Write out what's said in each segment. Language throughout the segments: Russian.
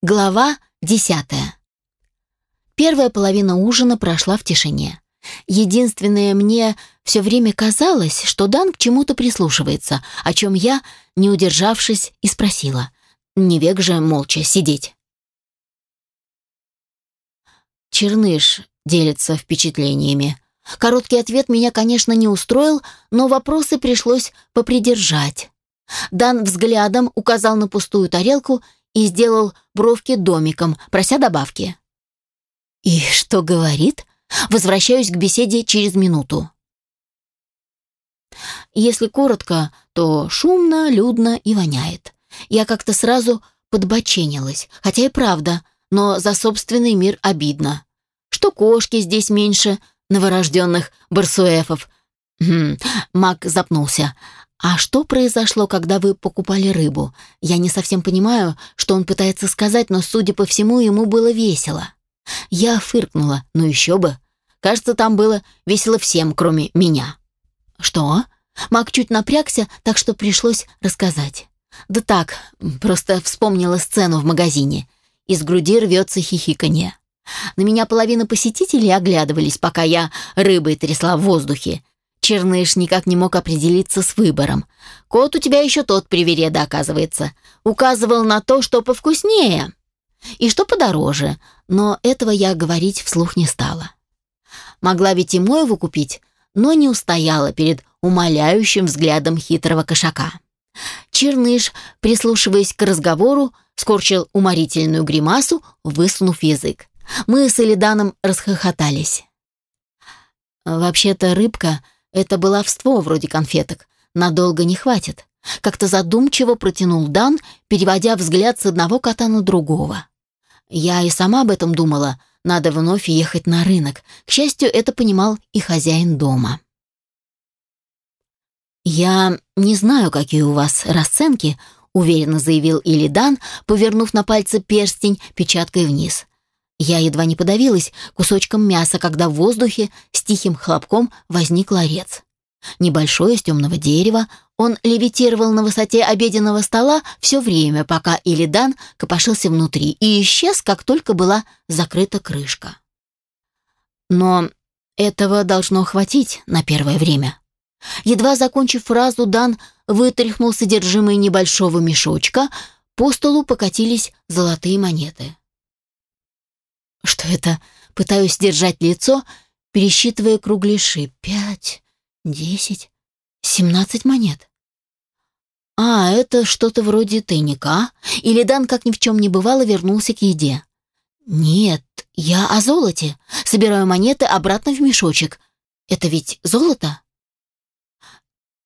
Глава десятая. Первая половина ужина прошла в тишине. Единственное, мне все время казалось, что Дан к чему-то прислушивается, о чем я, не удержавшись, и спросила. Не век же молча сидеть. Черныш делится впечатлениями. Короткий ответ меня, конечно, не устроил, но вопросы пришлось попридержать. Дан взглядом указал на пустую тарелку и сделал бровки домиком, прося добавки. «И что говорит?» Возвращаюсь к беседе через минуту. Если коротко, то шумно, людно и воняет. Я как-то сразу подбоченилась, хотя и правда, но за собственный мир обидно. Что кошки здесь меньше новорожденных барсуэфов. Хм, Мак запнулся. «А что произошло, когда вы покупали рыбу? Я не совсем понимаю, что он пытается сказать, но, судя по всему, ему было весело». Я фыркнула, ну еще бы. Кажется, там было весело всем, кроме меня. «Что?» Мак чуть напрягся, так что пришлось рассказать. «Да так, просто вспомнила сцену в магазине. Из груди рвется хихиканье. На меня половина посетителей оглядывались, пока я рыбой трясла в воздухе, Черныш никак не мог определиться с выбором. Кот у тебя еще тот привереда, оказывается. Указывал на то, что повкуснее и что подороже, но этого я говорить вслух не стала. Могла ведь и Моеву купить, но не устояла перед умоляющим взглядом хитрого кошака. Черныш, прислушиваясь к разговору, скорчил уморительную гримасу, высунув язык. Мы с Элиданом расхохотались. Вообще-то рыбка — это баловство вроде конфеток. Надолго не хватит. Как-то задумчиво протянул Дан, переводя взгляд с одного кота на другого. Я и сама об этом думала. Надо вновь ехать на рынок. К счастью, это понимал и хозяин дома. «Я не знаю, какие у вас расценки», — уверенно заявил Илидан, повернув на пальце перстень печаткой вниз. Я едва не подавилась кусочком мяса, когда в воздухе с тихим хлопком возник ларец. Небольшой, из темного дерева, он левитировал на высоте обеденного стола все время, пока Илидан копошился внутри и исчез, как только была закрыта крышка. Но этого должно хватить на первое время. Едва закончив фразу, Дан вытряхнул содержимое небольшого мешочка, по столу покатились золотые монеты. Что это? Пытаюсь держать лицо, пересчитывая кругляши. Пять, десять, семнадцать монет. А, это что-то вроде тайника? Или Дан, как ни в чем не бывало, вернулся к еде? Нет, я о золоте. Собираю монеты обратно в мешочек. Это ведь золото?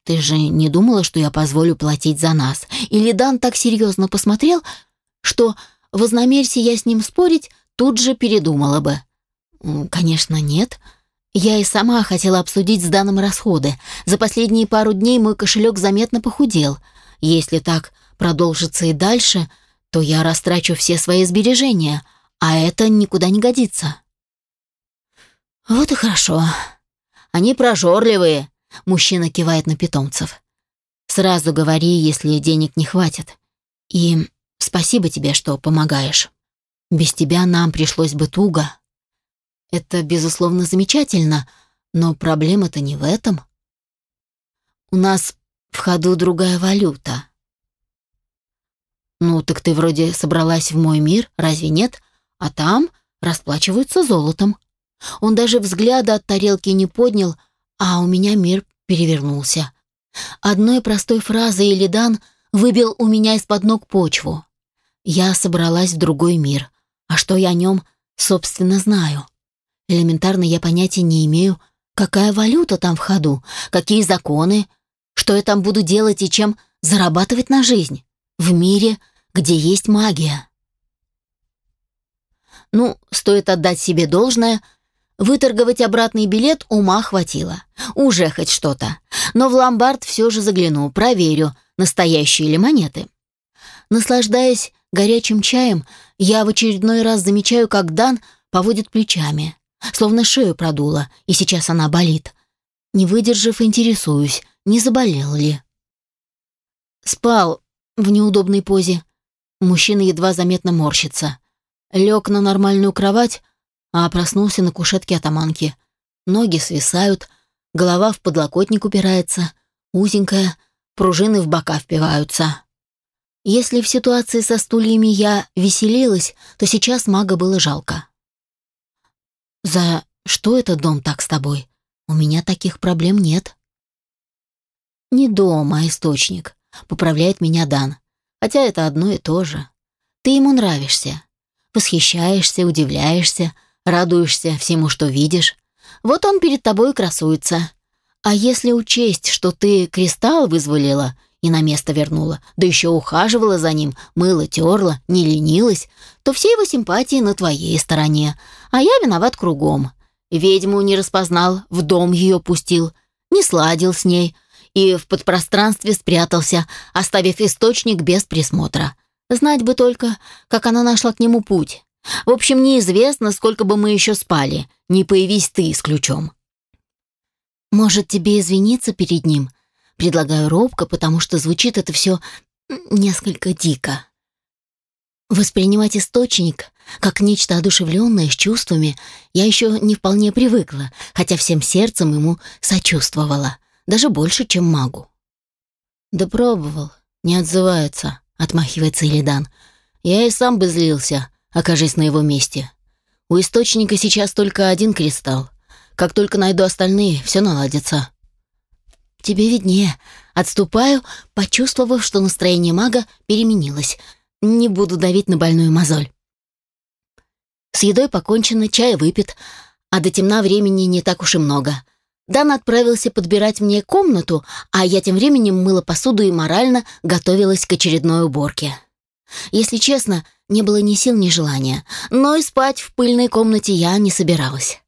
Ты же не думала, что я позволю платить за нас? Или Дан так серьезно посмотрел, что, вознамерься я с ним спорить, тут же передумала бы. Конечно, нет. Я и сама хотела обсудить с Даном расходы. За последние пару дней мой кошелек заметно похудел. Если так продолжится и дальше, то я растрачу все свои сбережения, а это никуда не годится. Вот и хорошо. Они прожорливые, мужчина кивает на питомцев. Сразу говори, если денег не хватит. И спасибо тебе, что помогаешь. Без тебя нам пришлось бы туго. Это, безусловно, замечательно, но проблема-то не в этом. У нас в ходу другая валюта. Ну, так ты вроде собралась в мой мир, разве нет? А там расплачиваются золотом. Он даже взгляда от тарелки не поднял, а у меня мир перевернулся. Одной простой фразой Элидан выбил у меня из-под ног почву. Я собралась в другой мир. А что я о нем, собственно, знаю? Элементарно я понятия не имею, какая валюта там в ходу, какие законы, что я там буду делать и чем зарабатывать на жизнь. В мире, где есть магия. Ну, стоит отдать себе должное, выторговать обратный билет ума хватило. Уже хоть что-то. Но в ломбард все же загляну, проверю, настоящие ли монеты. Наслаждаясь горячим чаем, я в очередной раз замечаю, как Дан поводит плечами, словно шею продуло, и сейчас она болит. Не выдержав, интересуюсь, не заболел ли. Спал в неудобной позе. Мужчина едва заметно морщится. Лег на нормальную кровать, а проснулся на кушетке атаманки. Ноги свисают, голова в подлокотник упирается, узенькая, пружины в бока впиваются. Если в ситуации со стульями я веселилась, то сейчас мага было жалко. «За что этот дом так с тобой? У меня таких проблем нет». «Не дом, а источник», — поправляет меня Дан. Хотя это одно и то же. Ты ему нравишься. Восхищаешься, удивляешься, радуешься всему, что видишь. Вот он перед тобой красуется. А если учесть, что ты кристалл вызволила и на место вернула, да еще ухаживала за ним, мыла, терла, не ленилась, то все его симпатии на твоей стороне, а я виноват кругом. Ведьму не распознал, в дом ее пустил, не сладил с ней и в подпространстве спрятался, оставив источник без присмотра. Знать бы только, как она нашла к нему путь. В общем, неизвестно, сколько бы мы еще спали, не появись ты с ключом. Может, тебе извиниться перед ним? Предлагаю робко, потому что звучит это все несколько дико. Воспринимать источник как нечто одушевленное с чувствами я еще не вполне привыкла, хотя всем сердцем ему сочувствовала, даже больше, чем магу. «Да пробовал, не отзывается», — отмахивается Илидан. «Я и сам бы злился, окажись на его месте. У источника сейчас только один кристалл. Как только найду остальные, все наладится». «Тебе виднее». Отступаю, почувствовав, что настроение мага переменилось. Не буду давить на больную мозоль. С едой покончено, чай выпит, а до темна времени не так уж и много. Дан отправился подбирать мне комнату, а я тем временем мыла посуду и морально готовилась к очередной уборке. Если честно, не было ни сил, ни желания, но и спать в пыльной комнате я не собиралась.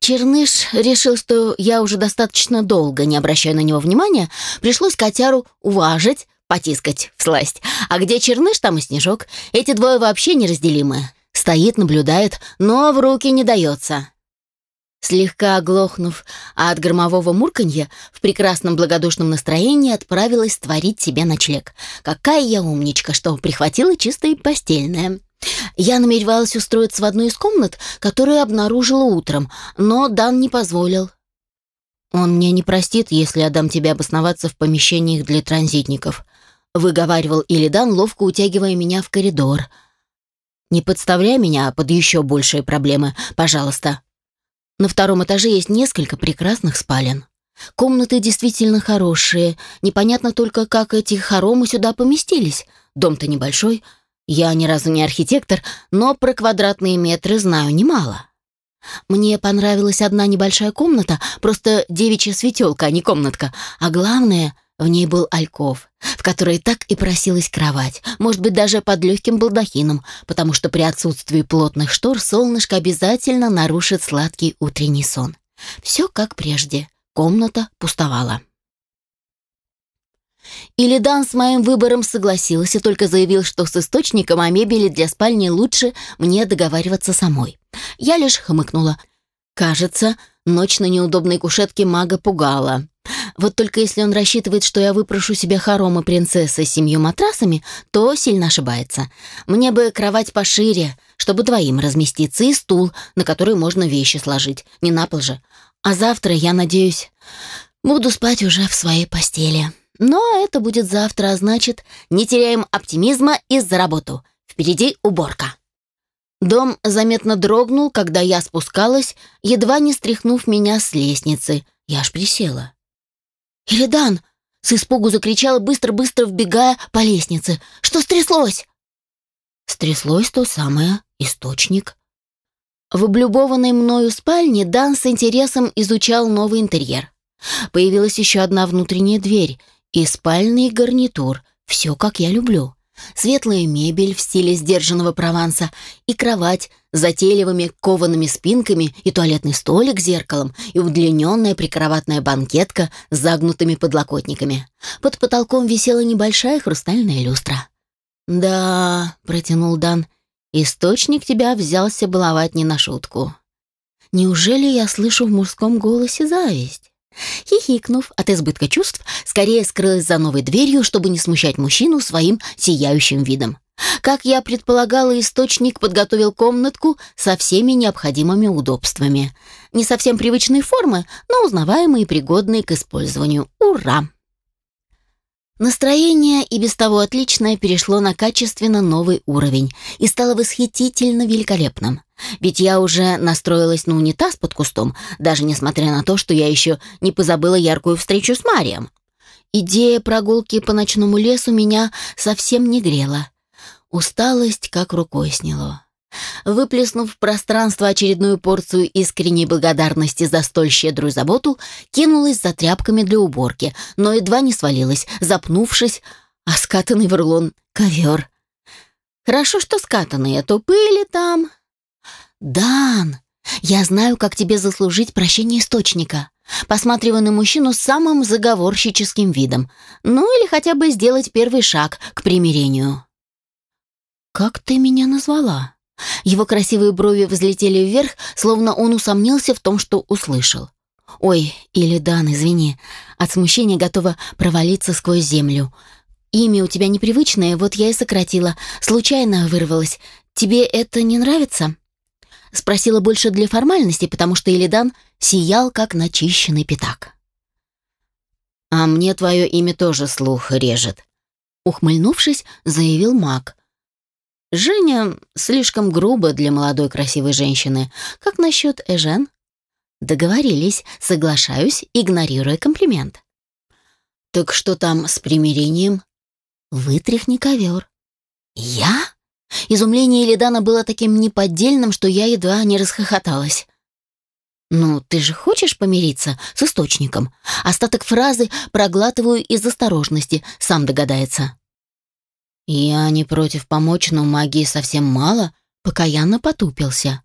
Черныш решил, что я уже достаточно долго не обращаю на него внимания, пришлось котяру уважить, потискать в сласть. А где Черныш, там и Снежок. Эти двое вообще неразделимы. Стоит, наблюдает, но в руки не дается. Слегка оглохнув от громового мурканья, в прекрасном благодушном настроении отправилась творить себе ночлег. Какая я умничка, что прихватила чистое постельное. Я намеревалась устроиться в одну из комнат, которую обнаружила утром, но Дан не позволил. «Он мне не простит, если я дам тебе обосноваться в помещениях для транзитников», выговаривал Илидан, ловко утягивая меня в коридор. «Не подставляй меня под еще большие проблемы, пожалуйста». На втором этаже есть несколько прекрасных спален. Комнаты действительно хорошие. Непонятно только, как эти хоромы сюда поместились. Дом-то небольшой, я ни разу не архитектор, но про квадратные метры знаю немало. Мне понравилась одна небольшая комната, просто девичья светелка, а не комнатка. А главное, в ней был альков, в которой так и просилась кровать, может быть, даже под легким балдахином, потому что при отсутствии плотных штор солнышко обязательно нарушит сладкий утренний сон. Все как прежде. Комната пустовала. Илидан с моим выбором согласился, только заявил, что с источником о мебели для спальни лучше мне договариваться самой. Я лишь хмыкнула. Кажется, ночь на неудобной кушетке мага пугала. Вот только если он рассчитывает, что я выпрошу себе хоромы принцессы с семью матрасами, то сильно ошибается. Мне бы кровать пошире, чтобы двоим разместиться, и стул, на который можно вещи сложить. Не на пол же. А завтра, я надеюсь, буду спать уже в своей постели. Но это будет завтра, а значит, не теряем оптимизма и за работу. Впереди уборка. Дом заметно дрогнул, когда я спускалась, едва не стряхнув меня с лестницы. Я аж присела. «Илидан!» — с испугу закричала, быстро-быстро вбегая по лестнице. «Что стряслось?» Стряслось то самое, источник. В облюбованной мною спальне Дан с интересом изучал новый интерьер. Появилась еще одна внутренняя дверь — и спальный гарнитур. Все, как я люблю. Светлая мебель в стиле сдержанного Прованса и кровать с затейливыми коваными спинками и туалетный столик с зеркалом и удлиненная прикроватная банкетка с загнутыми подлокотниками. Под потолком висела небольшая хрустальная люстра. «Да», — протянул Дан, — «источник тебя взялся баловать не на шутку». «Неужели я слышу в мужском голосе зависть?» Хихикнув от избытка чувств, скорее скрылась за новой дверью, чтобы не смущать мужчину своим сияющим видом. Как я предполагала, источник подготовил комнатку со всеми необходимыми удобствами. Не совсем привычной формы, но узнаваемые и пригодные к использованию. Ура! Настроение, и без того отличное, перешло на качественно новый уровень и стало восхитительно великолепным. Ведь я уже настроилась на унитаз под кустом, даже несмотря на то, что я еще не позабыла яркую встречу с Марием. Идея прогулки по ночному лесу меня совсем не грела. Усталость как рукой сняло. Выплеснув в пространство очередную порцию искренней благодарности за столь щедрую заботу, кинулась за тряпками для уборки, но едва не свалилась, запнувшись, а скатанный в рулон ковер. Хорошо, что скатанный, а то пыли там. «Дан, я знаю, как тебе заслужить прощение источника». Посматриваю на мужчину с самым заговорщическим видом. Ну или хотя бы сделать первый шаг к примирению. «Как ты меня назвала?» Его красивые брови взлетели вверх, словно он усомнился в том, что услышал. «Ой, или Дан, извини, от смущения готова провалиться сквозь землю. Имя у тебя непривычное, вот я и сократила, случайно вырвалась. Тебе это не нравится?» Спросила больше для формальности, потому что Илидан сиял, как начищенный пятак. «А мне твое имя тоже слух режет», — ухмыльнувшись, заявил маг, Женя слишком грубо для молодой красивой женщины. Как насчет Эжен? Договорились, соглашаюсь, игнорируя комплимент. Так что там с примирением? Вытряхни ковер. Я? Изумление Элидана было таким неподдельным, что я едва не расхохоталась. «Ну, ты же хочешь помириться с источником?» Остаток фразы проглатываю из осторожности, сам догадается. «Я не против помочь, но магии совсем мало», покаянно потупился.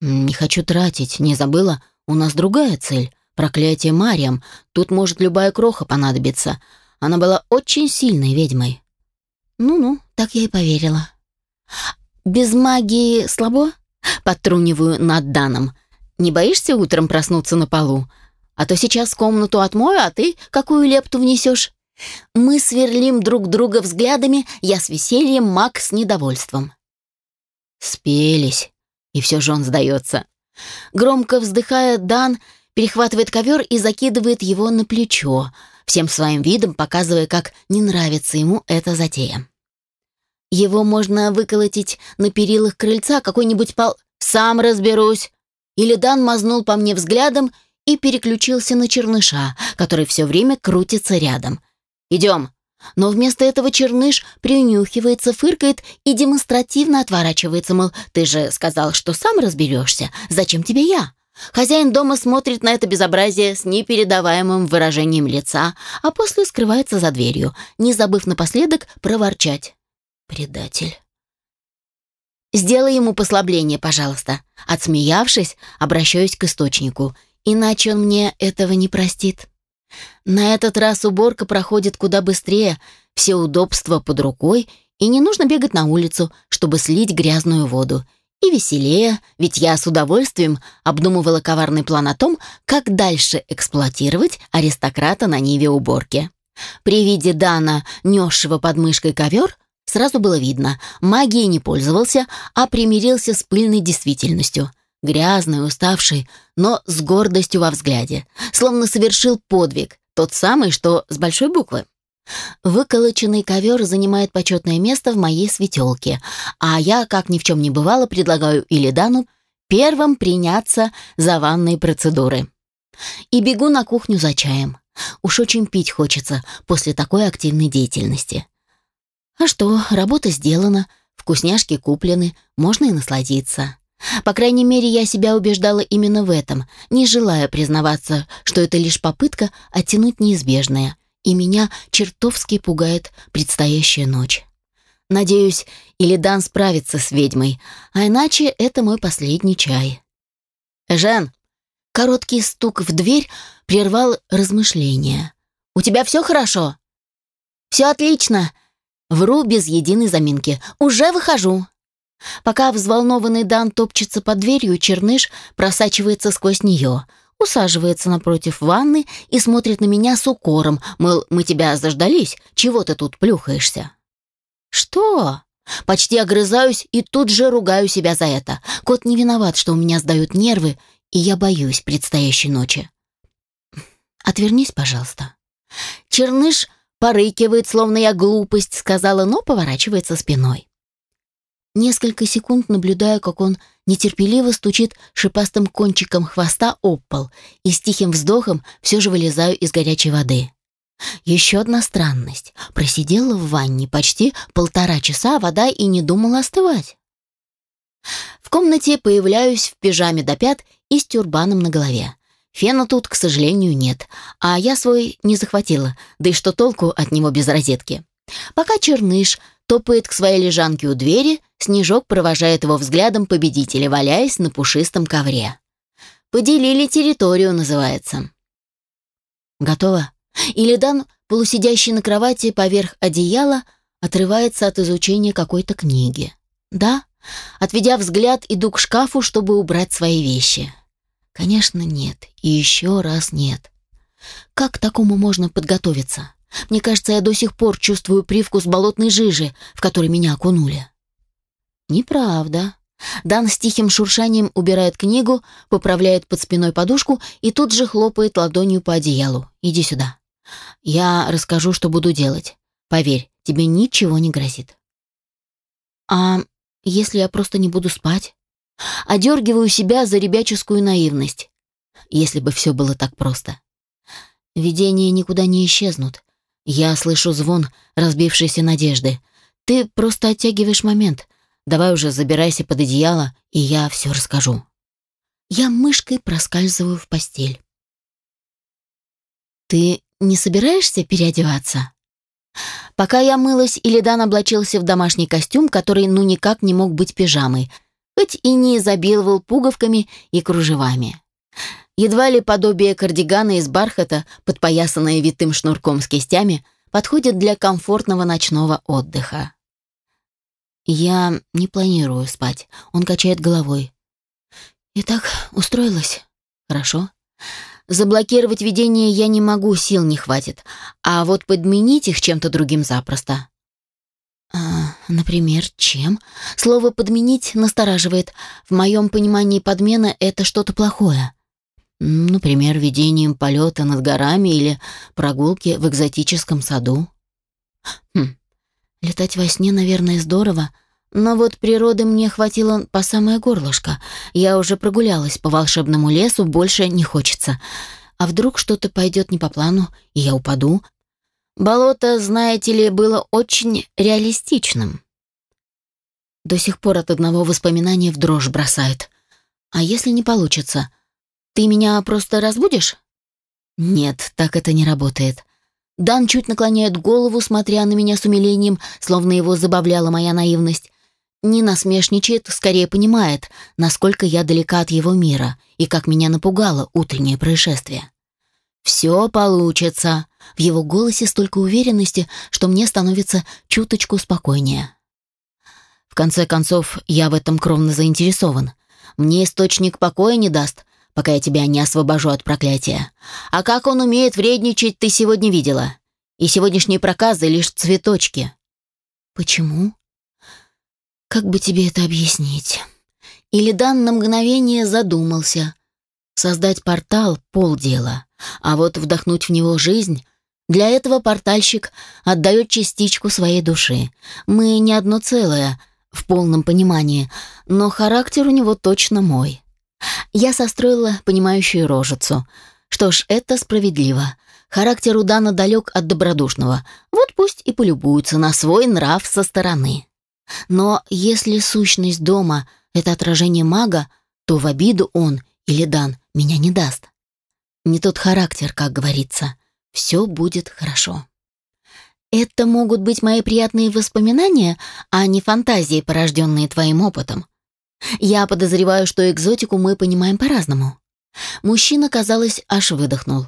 «Не хочу тратить, не забыла, у нас другая цель. Проклятие Мариам. Тут может любая кроха понадобиться. Она была очень сильной ведьмой». «Ну-ну, так я и поверила». «Без магии слабо?» Подтруниваю над Даном. «Не боишься утром проснуться на полу? А то сейчас комнату отмою, а ты какую лепту внесешь?» Мы сверлим друг друга взглядами, я с весельем, Мак с недовольством. Спелись, и все же он сдается. Громко вздыхая, Дан перехватывает ковер и закидывает его на плечо, всем своим видом показывая, как не нравится ему эта затея. Его можно выколотить на перилах крыльца какой-нибудь пол... «Сам разберусь!» Или Дан мазнул по мне взглядом и переключился на черныша, который все время крутится рядом — Идем». Но вместо этого черныш принюхивается, фыркает и демонстративно отворачивается, мол, «Ты же сказал, что сам разберешься. Зачем тебе я?» Хозяин дома смотрит на это безобразие с непередаваемым выражением лица, а после скрывается за дверью, не забыв напоследок проворчать. «Предатель». «Сделай ему послабление, пожалуйста». Отсмеявшись, обращаюсь к источнику, иначе он мне этого не простит. На этот раз уборка проходит куда быстрее, все удобства под рукой, и не нужно бегать на улицу, чтобы слить грязную воду. И веселее, ведь я с удовольствием обдумывала коварный план о том, как дальше эксплуатировать аристократа на ниве уборки. При виде Дана, несшего под мышкой ковер, сразу было видно, магией не пользовался, а примирился с пыльной действительностью – грязный, уставший, но с гордостью во взгляде, словно совершил подвиг, тот самый, что с большой буквы. Выколоченный ковер занимает почетное место в моей светелке, а я, как ни в чем не бывало, предлагаю Илидану первым приняться за ванные процедуры. И бегу на кухню за чаем. Уж очень пить хочется после такой активной деятельности. А что, работа сделана, вкусняшки куплены, можно и насладиться. По крайней мере, я себя убеждала именно в этом, не желая признаваться, что это лишь попытка оттянуть неизбежное, и меня чертовски пугает предстоящая ночь. Надеюсь, Илидан справится с ведьмой, а иначе это мой последний чай. «Жен!» Короткий стук в дверь прервал размышления. «У тебя все хорошо?» «Все отлично!» Вру без единой заминки. «Уже выхожу!» Пока взволнованный Дан топчется под дверью, Черныш просачивается сквозь нее, усаживается напротив ванны и смотрит на меня с укором, мол, мы тебя заждались, чего ты тут плюхаешься? «Что?» Почти огрызаюсь и тут же ругаю себя за это. Кот не виноват, что у меня сдают нервы, и я боюсь предстоящей ночи. Отвернись, пожалуйста. Черныш порыкивает, словно я глупость сказала, но поворачивается спиной. Несколько секунд наблюдаю, как он нетерпеливо стучит шипастым кончиком хвоста об пол и с тихим вздохом все же вылезаю из горячей воды. Еще одна странность. Просидела в ванне почти полтора часа, а вода и не думала остывать. В комнате появляюсь в пижаме до пят и с тюрбаном на голове. Фена тут, к сожалению, нет, а я свой не захватила, да и что толку от него без розетки. Пока черныш топает к своей лежанке у двери, Снежок провожает его взглядом победителя, валяясь на пушистом ковре. «Поделили территорию» называется. «Готово?» Илидан, полусидящий на кровати поверх одеяла, отрывается от изучения какой-то книги. «Да?» Отведя взгляд, иду к шкафу, чтобы убрать свои вещи. Конечно, нет. И еще раз нет. Как к такому можно подготовиться? Мне кажется, я до сих пор чувствую привкус болотной жижи, в которой меня окунули. Неправда. Дан с тихим шуршанием убирает книгу, поправляет под спиной подушку и тут же хлопает ладонью по одеялу. «Иди сюда. Я расскажу, что буду делать. Поверь, тебе ничего не грозит». «А если я просто не буду спать?» Одергиваю себя за ребяческую наивность. Если бы все было так просто. Видения никуда не исчезнут. Я слышу звон разбившейся надежды. Ты просто оттягиваешь момент. Давай уже забирайся под одеяло, и я все расскажу. Я мышкой проскальзываю в постель. Ты не собираешься переодеваться? Пока я мылась, Илидан облачился в домашний костюм, который ну никак не мог быть пижамой, хоть и не изобиловал пуговками и кружевами. Едва ли подобие кардигана из бархата, подпоясанное витым шнурком с кистями, подходит для комфортного ночного отдыха. «Я не планирую спать», — он качает головой. «Итак, устроилась? Хорошо. Заблокировать видение я не могу, сил не хватит, а вот подменить их чем-то другим запросто». А, например, чем? Слово «подменить» настораживает. В моем понимании подмена — это что-то плохое. Например, видением полета над горами или прогулки в экзотическом саду. Хм, летать во сне, наверное, здорово, но вот природы мне хватило по самое горлышко. Я уже прогулялась по волшебному лесу, больше не хочется. А вдруг что-то пойдет не по плану, и я упаду, Болото, знаете ли, было очень реалистичным. До сих пор от одного воспоминания в дрожь бросает. А если не получится? Ты меня просто разбудишь? Нет, так это не работает. Дан чуть наклоняет голову, смотря на меня с умилением, словно его забавляла моя наивность. Не насмешничает, скорее понимает, насколько я далека от его мира и как меня напугало утреннее происшествие. «Все получится». В его голосе столько уверенности, что мне становится чуточку спокойнее. В конце концов, я в этом кровно заинтересован. Мне источник покоя не даст, пока я тебя не освобожу от проклятия. А как он умеет вредничать, ты сегодня видела. И сегодняшние проказы — лишь цветочки. Почему? Как бы тебе это объяснить? Или Дан на мгновение задумался. Создать портал — полдела. А вот вдохнуть в него жизнь для этого портальщик отдает частичку своей души. Мы не одно целое, в полном понимании, но характер у него точно мой. Я состроила понимающую рожицу. Что ж, это справедливо. Характер у Дана далек от добродушного. Вот пусть и полюбуются на свой нрав со стороны. Но если сущность дома — это отражение мага, то в обиду он или Дан меня не даст. Не тот характер, как говорится. Все будет хорошо. Это могут быть мои приятные воспоминания, а не фантазии, порожденные твоим опытом. Я подозреваю, что экзотику мы понимаем по-разному. Мужчина, казалось, аж выдохнул.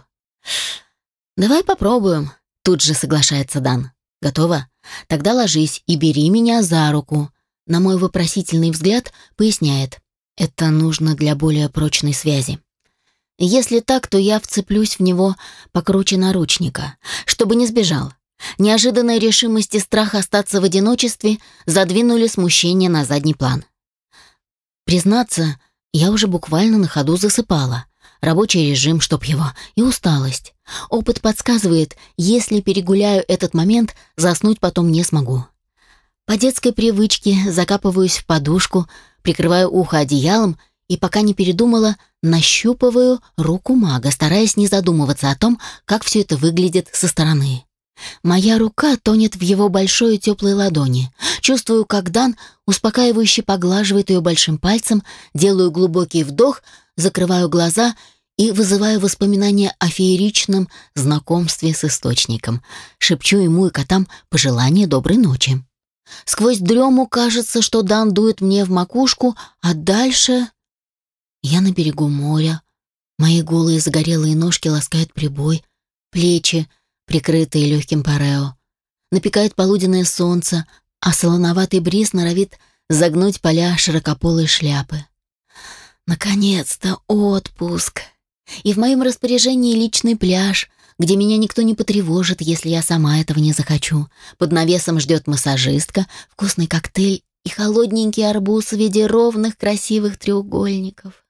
«Давай попробуем», — тут же соглашается Дан. «Готово? Тогда ложись и бери меня за руку». На мой вопросительный взгляд поясняет. «Это нужно для более прочной связи». Если так, то я вцеплюсь в него покруче наручника, чтобы не сбежал. Неожиданная решимость и страх остаться в одиночестве задвинули смущение на задний план. Признаться, я уже буквально на ходу засыпала. Рабочий режим, чтоб его, и усталость. Опыт подсказывает, если перегуляю этот момент, заснуть потом не смогу. По детской привычке закапываюсь в подушку, прикрываю ухо одеялом и, пока не передумала, нащупываю руку мага, стараясь не задумываться о том, как все это выглядит со стороны. Моя рука тонет в его большой теплой ладони. Чувствую, как Дан успокаивающе поглаживает ее большим пальцем, делаю глубокий вдох, закрываю глаза и вызываю воспоминания о фееричном знакомстве с источником. Шепчу ему и котам пожелание доброй ночи. Сквозь дрему кажется, что Дан дует мне в макушку, а дальше... Я на берегу моря. Мои голые загорелые ножки ласкают прибой, плечи, прикрытые легким парео. Напекает полуденное солнце, а солоноватый бриз норовит загнуть поля широкополой шляпы. Наконец-то отпуск. И в моем распоряжении личный пляж, где меня никто не потревожит, если я сама этого не захочу. Под навесом ждет массажистка, вкусный коктейль и холодненький арбуз в виде ровных красивых треугольников.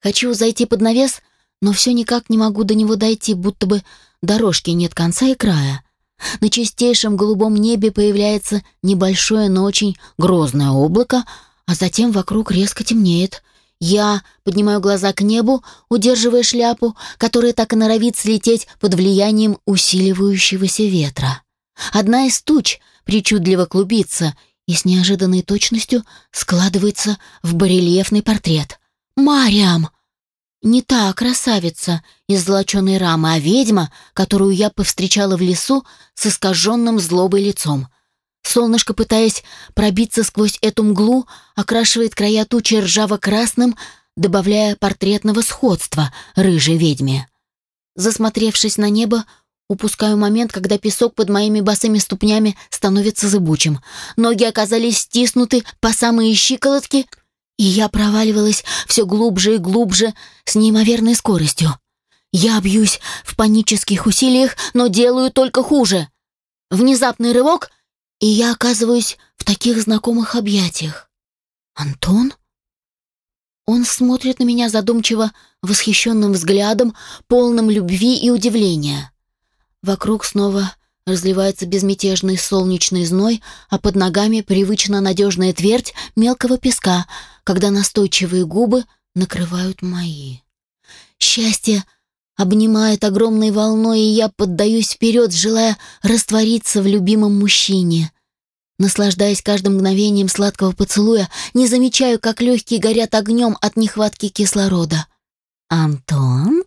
Хочу зайти под навес, но все никак не могу до него дойти, будто бы дорожки нет конца и края. На чистейшем голубом небе появляется небольшое, но очень грозное облако, а затем вокруг резко темнеет. Я поднимаю глаза к небу, удерживая шляпу, которая так и норовит слететь под влиянием усиливающегося ветра. Одна из туч причудливо клубится и с неожиданной точностью складывается в барельефный портрет. «Мариам!» Не та красавица из золоченой рамы, а ведьма, которую я повстречала в лесу с искаженным злобой лицом. Солнышко, пытаясь пробиться сквозь эту мглу, окрашивает края тучи ржаво-красным, добавляя портретного сходства рыжей ведьме. Засмотревшись на небо, упускаю момент, когда песок под моими босыми ступнями становится зыбучим. Ноги оказались стиснуты по самые щиколотки — и я проваливалась все глубже и глубже с неимоверной скоростью. Я бьюсь в панических усилиях, но делаю только хуже. Внезапный рывок, и я оказываюсь в таких знакомых объятиях. «Антон?» Он смотрит на меня задумчиво, восхищенным взглядом, полным любви и удивления. Вокруг снова разливается безмятежный солнечный зной, а под ногами привычно надежная твердь мелкого песка, когда настойчивые губы накрывают мои. Счастье обнимает огромной волной, и я поддаюсь вперед, желая раствориться в любимом мужчине. Наслаждаясь каждым мгновением сладкого поцелуя, не замечаю, как легкие горят огнем от нехватки кислорода. «Антон?»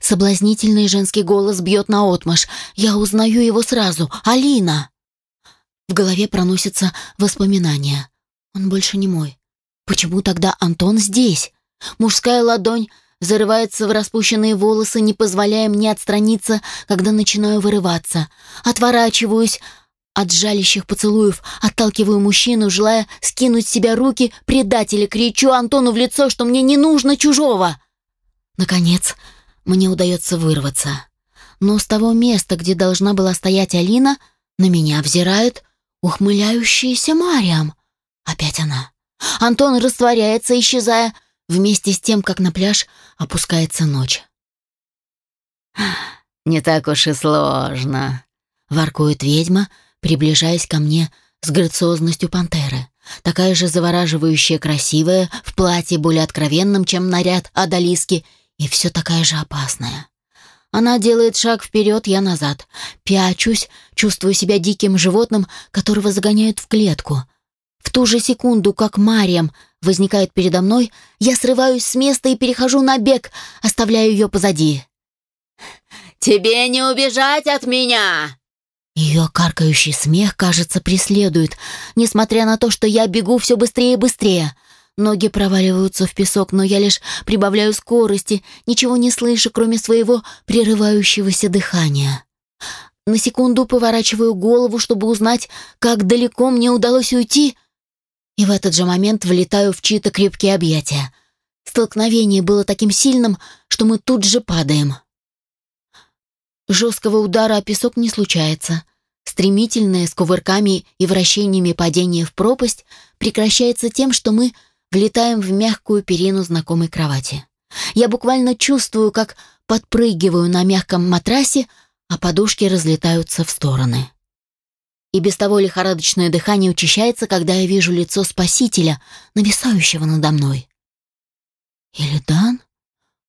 Соблазнительный женский голос бьет на отмаш. Я узнаю его сразу. Алина! В голове проносятся воспоминания. Он больше не мой. Почему тогда Антон здесь? Мужская ладонь зарывается в распущенные волосы, не позволяя мне отстраниться, когда начинаю вырываться. Отворачиваюсь от жалящих поцелуев, отталкиваю мужчину, желая скинуть с себя руки, предателя, кричу Антону в лицо, что мне не нужно чужого. Наконец, мне удается вырваться. Но с того места, где должна была стоять Алина, на меня взирает ухмыляющаяся Мариам. Опять она. Антон растворяется, исчезая, вместе с тем, как на пляж опускается ночь. «Не так уж и сложно», — воркует ведьма, приближаясь ко мне с грациозностью пантеры. Такая же завораживающая красивая, в платье более откровенном, чем наряд Адалиски, и все такая же опасная. Она делает шаг вперед, я назад. Пячусь, чувствую себя диким животным, которого загоняют в клетку. В ту же секунду, как Мариам возникает передо мной, я срываюсь с места и перехожу на бег, оставляя ее позади. «Тебе не убежать от меня!» Ее каркающий смех, кажется, преследует, несмотря на то, что я бегу все быстрее и быстрее. Ноги проваливаются в песок, но я лишь прибавляю скорости, ничего не слышу, кроме своего прерывающегося дыхания. На секунду поворачиваю голову, чтобы узнать, как далеко мне удалось уйти, и в этот же момент влетаю в чьи-то крепкие объятия. Столкновение было таким сильным, что мы тут же падаем. Жесткого удара о песок не случается. Стремительное, с кувырками и вращениями падение в пропасть прекращается тем, что мы влетаем в мягкую перину знакомой кровати. Я буквально чувствую, как подпрыгиваю на мягком матрасе, а подушки разлетаются в стороны. И без того лихорадочное дыхание учащается, когда я вижу лицо спасителя, нависающего надо мной. Или Дан?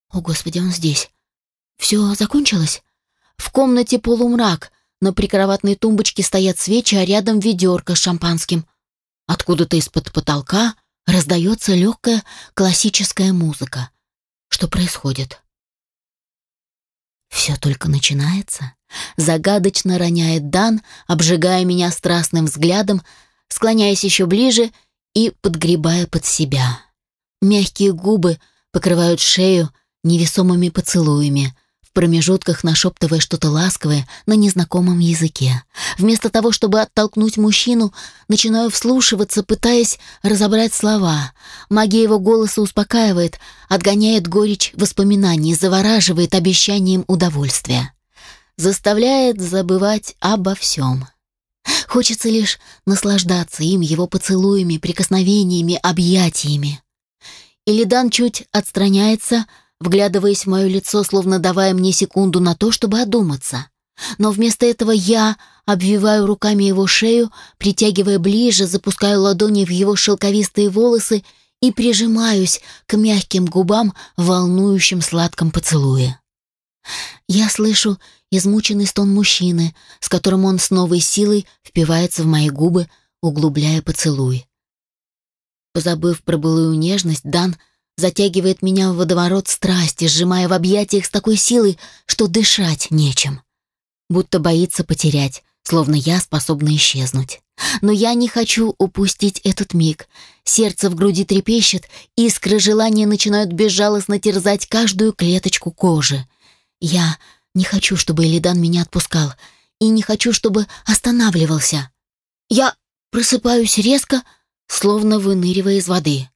О, Господи, он здесь. Все закончилось? В комнате полумрак, на прикроватной тумбочке стоят свечи, а рядом ведерко с шампанским. Откуда-то из-под потолка раздается легкая классическая музыка. Что происходит? Все только начинается. Загадочно роняет Дан, обжигая меня страстным взглядом, склоняясь еще ближе и подгребая под себя. Мягкие губы покрывают шею невесомыми поцелуями, промежутках нашептывая что-то ласковое на незнакомом языке. Вместо того, чтобы оттолкнуть мужчину, начинаю вслушиваться, пытаясь разобрать слова. Магия его голоса успокаивает, отгоняет горечь воспоминаний, завораживает обещанием удовольствия. Заставляет забывать обо всем. Хочется лишь наслаждаться им, его поцелуями, прикосновениями, объятиями. Илидан чуть отстраняется, вглядываясь в мое лицо, словно давая мне секунду на то, чтобы одуматься. Но вместо этого я обвиваю руками его шею, притягивая ближе, запускаю ладони в его шелковистые волосы и прижимаюсь к мягким губам в волнующем сладком поцелуе. Я слышу измученный стон мужчины, с которым он с новой силой впивается в мои губы, углубляя поцелуй. Позабыв про былую нежность, Дан затягивает меня в водоворот страсти, сжимая в объятиях с такой силой, что дышать нечем. Будто боится потерять, словно я способна исчезнуть. Но я не хочу упустить этот миг. Сердце в груди трепещет, искры желания начинают безжалостно терзать каждую клеточку кожи. Я не хочу, чтобы Элидан меня отпускал, и не хочу, чтобы останавливался. Я просыпаюсь резко, словно выныривая из воды.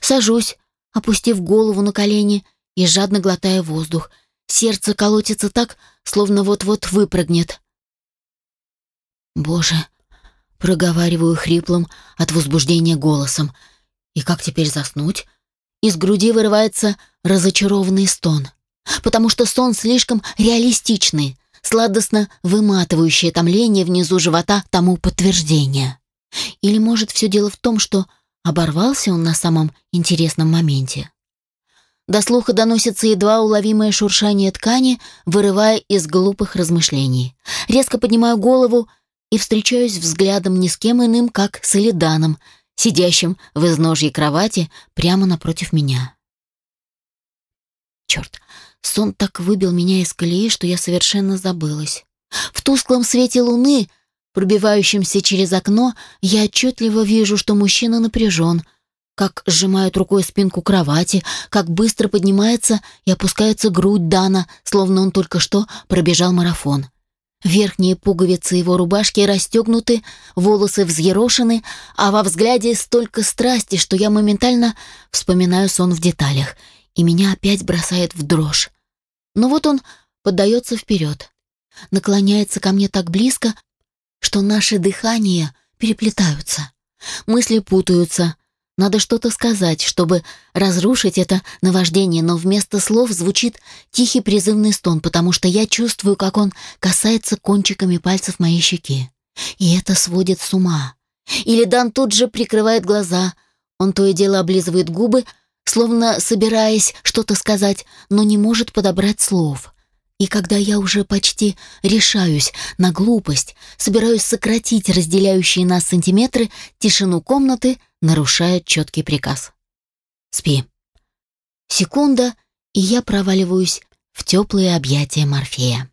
Сажусь, опустив голову на колени и жадно глотая воздух. Сердце колотится так, словно вот-вот выпрыгнет. «Боже!» — проговариваю хриплым от возбуждения голосом. «И как теперь заснуть?» Из груди вырывается разочарованный стон, потому что сон слишком реалистичный, сладостно выматывающее томление внизу живота тому подтверждение. Или, может, все дело в том, что Оборвался он на самом интересном моменте. До слуха доносится едва уловимое шуршание ткани, вырывая из глупых размышлений. Резко поднимаю голову и встречаюсь взглядом ни с кем иным, как с Элиданом, сидящим в изножье кровати прямо напротив меня. Черт, сон так выбил меня из колеи, что я совершенно забылась. В тусклом свете луны пробивающимся через окно, я отчетливо вижу, что мужчина напряжен, как сжимает рукой спинку кровати, как быстро поднимается и опускается грудь Дана, словно он только что пробежал марафон. Верхние пуговицы его рубашки расстегнуты, волосы взъерошены, а во взгляде столько страсти, что я моментально вспоминаю сон в деталях, и меня опять бросает в дрожь. Но вот он поддается вперед, наклоняется ко мне так близко, что наши дыхания переплетаются. Мысли путаются. Надо что-то сказать, чтобы разрушить это наваждение, но вместо слов звучит тихий призывный стон, потому что я чувствую, как он касается кончиками пальцев моей щеки. И это сводит с ума. Или Дан тут же прикрывает глаза. Он то и дело облизывает губы, словно собираясь что-то сказать, но не может подобрать слов. И когда я уже почти решаюсь на глупость, собираюсь сократить разделяющие нас сантиметры, тишину комнаты нарушает четкий приказ. «Спи». Секунда, и я проваливаюсь в теплые объятия Морфея.